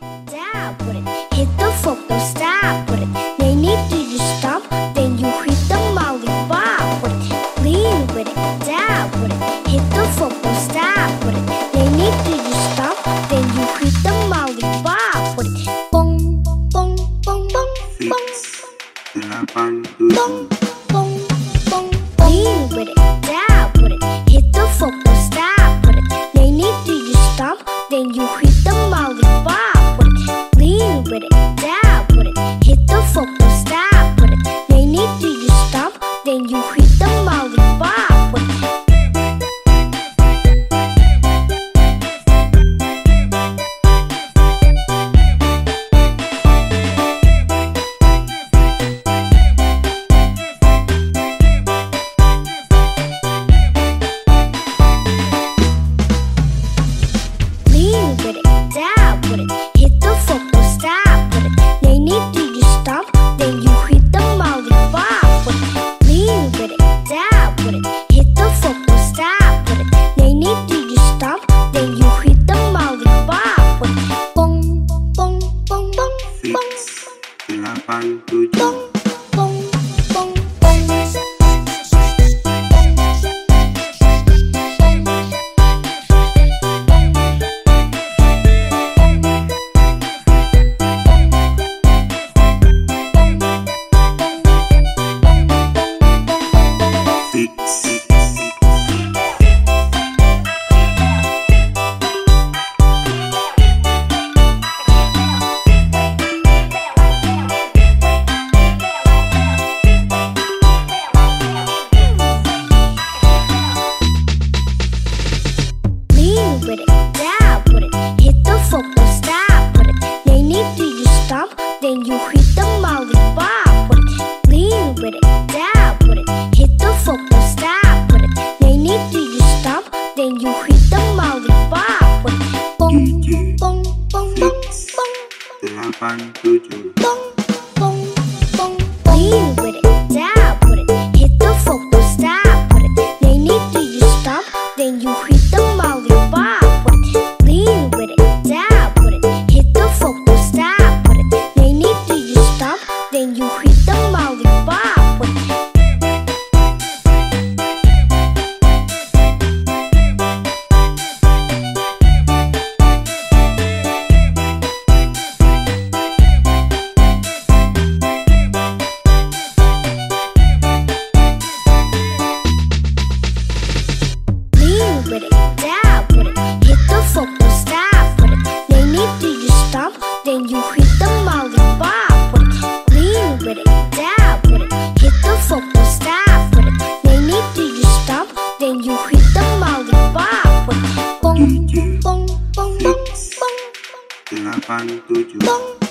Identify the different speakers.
Speaker 1: down, put it. Hit the don't stop, put it. They need to stop, then you hit the molly bar, put it. Lean with it down, put it. Hit the don't stop, put it. They need to stop, then you hit the molly bar, put it. Bong, bong, bong, bong, bong,
Speaker 2: delapan,
Speaker 1: bong,
Speaker 2: tujuh,
Speaker 1: bong, bong. Lean with it down, put it. Hit the don't stop, put it. They need to stop, then you hit the molly bar, then you Bong,
Speaker 2: tujuh,
Speaker 1: bong, bong, bong, bong,
Speaker 2: delapan, tujuh,
Speaker 1: bong, bong, bong. Lean with it down, put it. Hit the don't stop, put it. They need to you stop, then you hit the bar, put it. Lean with it down, put it. Hit the don't stop, put it. They need to you stop, then you hit
Speaker 2: 8, 7
Speaker 1: Bang.